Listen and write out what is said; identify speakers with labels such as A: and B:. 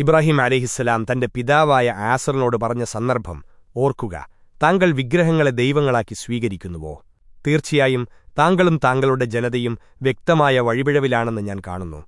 A: ഇബ്രാഹിം അലിഹിസ്സലാം തന്റെ പിതാവായ ആസറിനോട് പറഞ്ഞ സന്ദർഭം ഓർക്കുക താങ്കൾ വിഗ്രഹങ്ങളെ ദൈവങ്ങളാക്കി സ്വീകരിക്കുന്നുവോ? തീർച്ചയായും താങ്കളും താങ്കളുടെ ജനതയും വ്യക്തമായ വഴിപിഴവിലാണെന്ന് ഞാൻ കാണുന്നു.